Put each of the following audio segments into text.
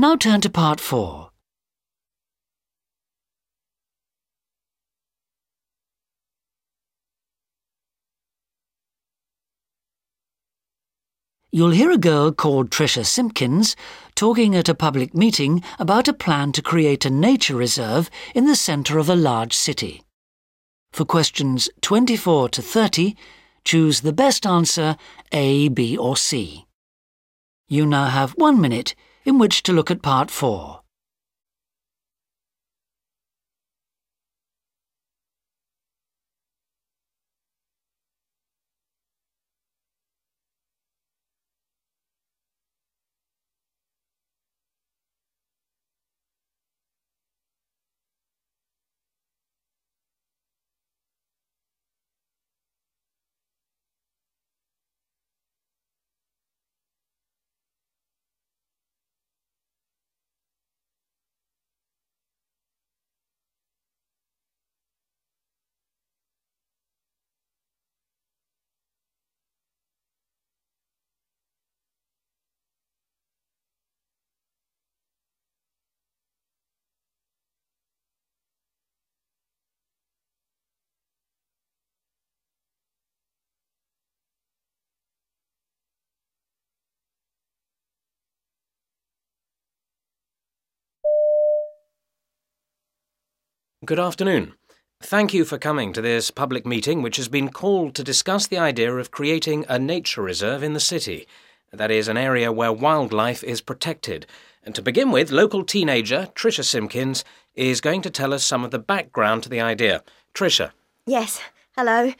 Now turn to part four. You'll hear a girl called Tricia Simpkins talking at a public meeting about a plan to create a nature reserve in the centre of a large city. For questions 24 to 30, choose the best answer A, B, or C. You now have one minute in which to look at part 4. Good afternoon. Thank you for coming to this public meeting, which has been called to discuss the idea of creating a nature reserve in the city. That is, an area where wildlife is protected. And to begin with, local teenager Tricia Simpkins is going to tell us some of the background to the idea. Tricia. Yes, hello.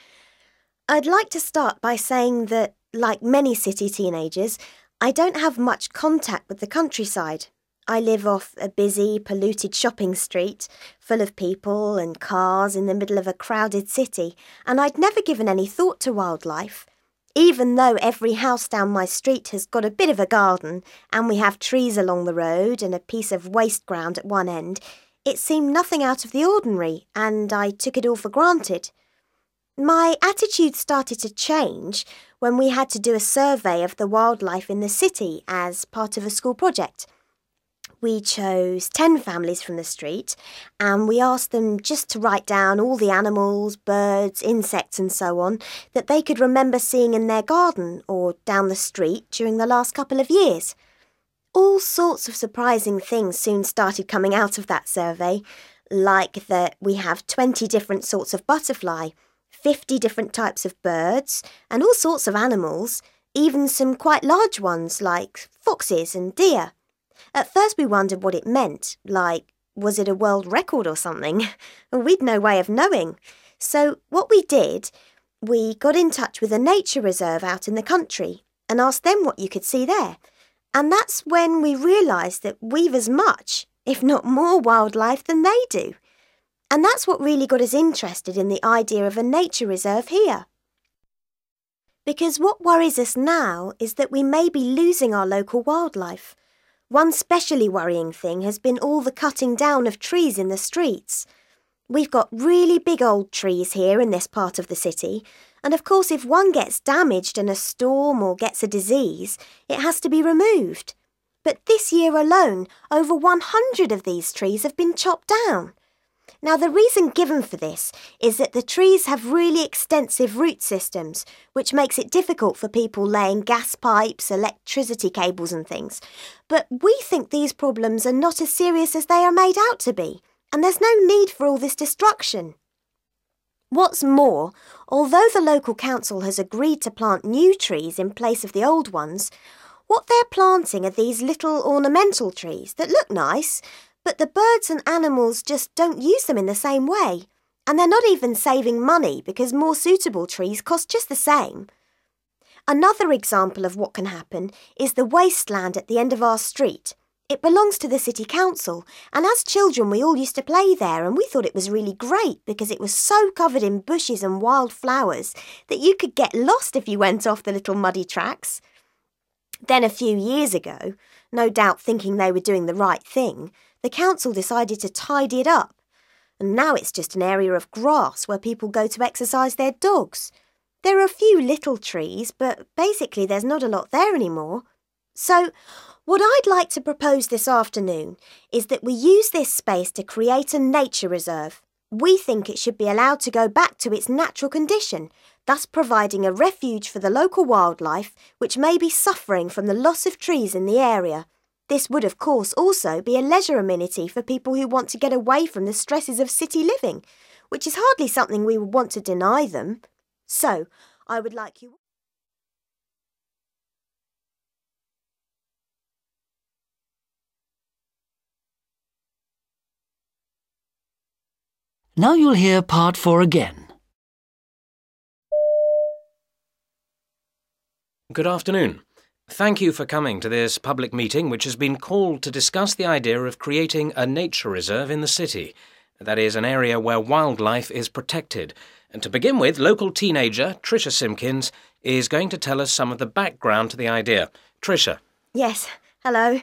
I'd like to start by saying that, like many city teenagers, I don't have much contact with the countryside. I live off a busy, polluted shopping street, full of people and cars in the middle of a crowded city, and I'd never given any thought to wildlife. Even though every house down my street has got a bit of a garden, and we have trees along the road and a piece of waste ground at one end, it seemed nothing out of the ordinary, and I took it all for granted. My attitude started to change when we had to do a survey of the wildlife in the city as part of a school project we chose 10 families from the street and we asked them just to write down all the animals, birds, insects, and so on that they could remember seeing in their garden or down the street during the last couple of years. All sorts of surprising things soon started coming out of that survey, like that we have 20 different sorts of butterfly, 50 different types of birds, and all sorts of animals, even some quite large ones like foxes and deer. At first, we wondered what it meant, like, was it a world record or something? We'd no way of knowing. So, what we did, we got in touch with a nature reserve out in the country and asked them what you could see there. And that's when we realised that we've as much, if not more, wildlife than they do. And that's what really got us interested in the idea of a nature reserve here. Because what worries us now is that we may be losing our local wildlife. One specially worrying thing has been all the cutting down of trees in the streets. We've got really big old trees here in this part of the city, and of course, if one gets damaged in a storm or gets a disease, it has to be removed. But this year alone, over 100 of these trees have been chopped down. Now, the reason given for this is that the trees have really extensive root systems, which makes it difficult for people laying gas pipes, electricity cables, and things. But we think these problems are not as serious as they are made out to be, and there's no need for all this destruction. What's more, although the local council has agreed to plant new trees in place of the old ones, what they're planting are these little ornamental trees that look nice, but the birds and animals just don't use them in the same way. And they're not even saving money because more suitable trees cost just the same. Another example of what can happen is the wasteland at the end of our street. It belongs to the city council, and as children, we all used to play there, and we thought it was really great because it was so covered in bushes and wild flowers that you could get lost if you went off the little muddy tracks. Then, a few years ago, no doubt thinking they were doing the right thing, the council decided to tidy it up. And now it's just an area of grass where people go to exercise their dogs. There are a few little trees, but basically there's not a lot there anymore. So, What I'd like to propose this afternoon is that we use this space to create a nature reserve. We think it should be allowed to go back to its natural condition, thus providing a refuge for the local wildlife which may be suffering from the loss of trees in the area. This would, of course, also be a leisure amenity for people who want to get away from the stresses of city living, which is hardly something we would want to deny them. So, I would like you. Now you'll hear part four again. Good afternoon. Thank you for coming to this public meeting which has been called to discuss the idea of creating a nature reserve in the city. That is, an area where wildlife is protected. And to begin with, local teenager Tricia Simpkins is going to tell us some of the background to the idea. Tricia. Yes, hello.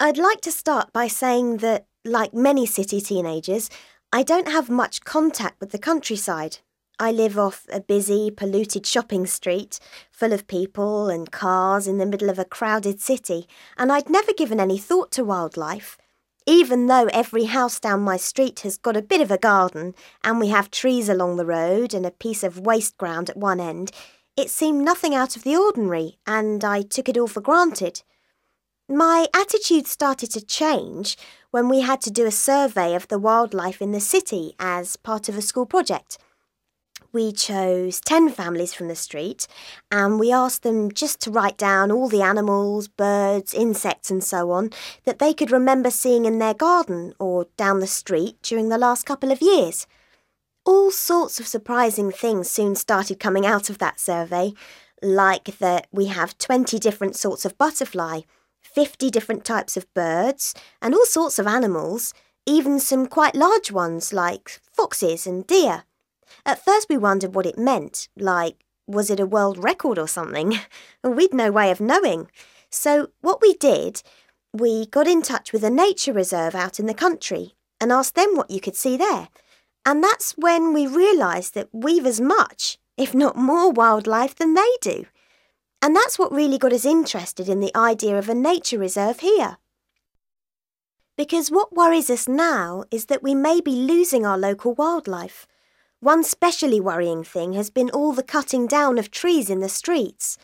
I'd like to start by saying that, like many city teenagers, I don't have much contact with the countryside. I live off a busy, polluted shopping street, full of people and cars in the middle of a crowded city, and I'd never given any thought to wildlife. Even though every house down my street has got a bit of a garden, and we have trees along the road and a piece of waste ground at one end, it seemed nothing out of the ordinary, and I took it all for granted. My attitude started to change when we had to do a survey of the wildlife in the city as part of a school project. We chose 10 families from the street and we asked them just to write down all the animals, birds, insects, and so on that they could remember seeing in their garden or down the street during the last couple of years. All sorts of surprising things soon started coming out of that survey, like that we have 20 different sorts of butterfly 50 different types of birds, and all sorts of animals, even some quite large ones like foxes and deer. At first we wondered what it meant, like, was it a world record or something? We'd no way of knowing. So, what we did, we got in touch with a nature reserve out in the country and asked them what you could see there. And that's when we realised that we've as much, if not more, wildlife than they do. And that's what really got us interested in the idea of a nature reserve here. Because what worries us now is that we may be losing our local wildlife. One specially worrying thing has been all the cutting down of trees in the streets.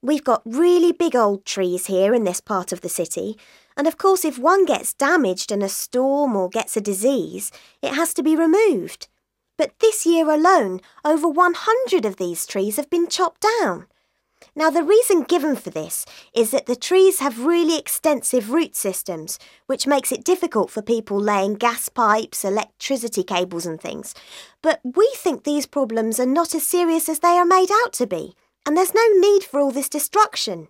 We've got really big old trees here in this part of the city, and of course, if one gets damaged in a storm or gets a disease, it has to be removed. But this year alone, over 100 of these trees have been chopped down. Now, the reason given for this is that the trees have really extensive root systems, which makes it difficult for people laying gas pipes, electricity cables, and things. But we think these problems are not as serious as they are made out to be, and there's no need for all this destruction.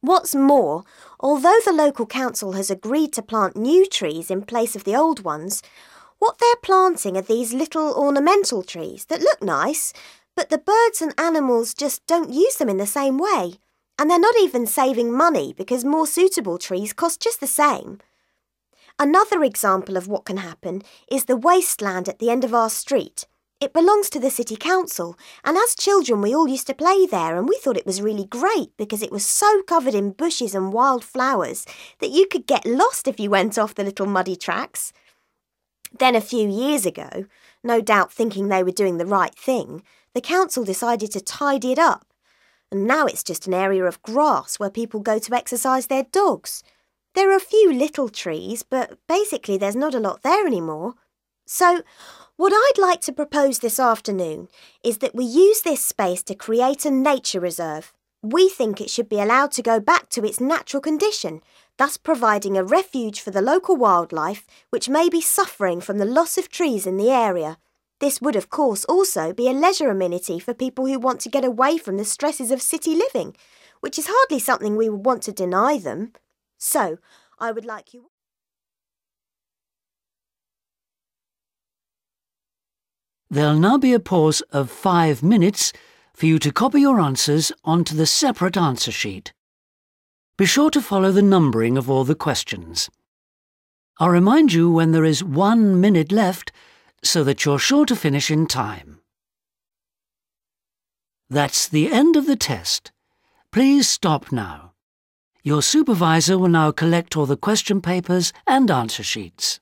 What's more, although the local council has agreed to plant new trees in place of the old ones, what they're planting are these little ornamental trees that look nice, but the birds and animals just don't use them in the same way. And they're not even saving money because more suitable trees cost just the same. Another example of what can happen is the wasteland at the end of our street. It belongs to the city council, and as children we all used to play there and we thought it was really great because it was so covered in bushes and wild flowers that you could get lost if you went off the little muddy tracks. Then a few years ago, no doubt thinking they were doing the right thing, the council decided to tidy it up. And now it's just an area of grass where people go to exercise their dogs. There are a few little trees, but basically there's not a lot there anymore. So, what I'd like to propose this afternoon is that we use this space to create a nature reserve. We think it should be allowed to go back to its natural condition, thus providing a refuge for the local wildlife which may be suffering from the loss of trees in the area. This would, of course, also be a leisure amenity for people who want to get away from the stresses of city living, which is hardly something we would want to deny them. So, I would like you. There'll now be a pause of five minutes for you to copy your answers onto the separate answer sheet. Be sure to follow the numbering of all the questions. I'll remind you when there is one minute left so that you're sure to finish in time. That's the end of the test. Please stop now. Your supervisor will now collect all the question papers and answer sheets.